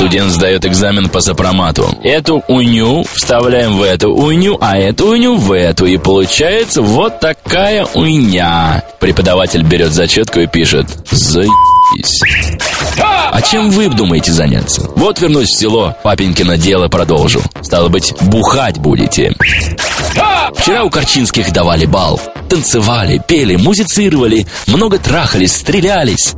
Студент сдает экзамен по сопромату. Эту уню вставляем в эту уню, а эту уню в эту. И получается вот такая уйня. Преподаватель берет зачетку и пишет «Заебись». А чем вы думаете заняться? Вот вернусь в село, папенькино дело продолжу. Стало быть, бухать будете. Вчера у Корчинских давали бал. Танцевали, пели, музицировали, много трахались, стрелялись.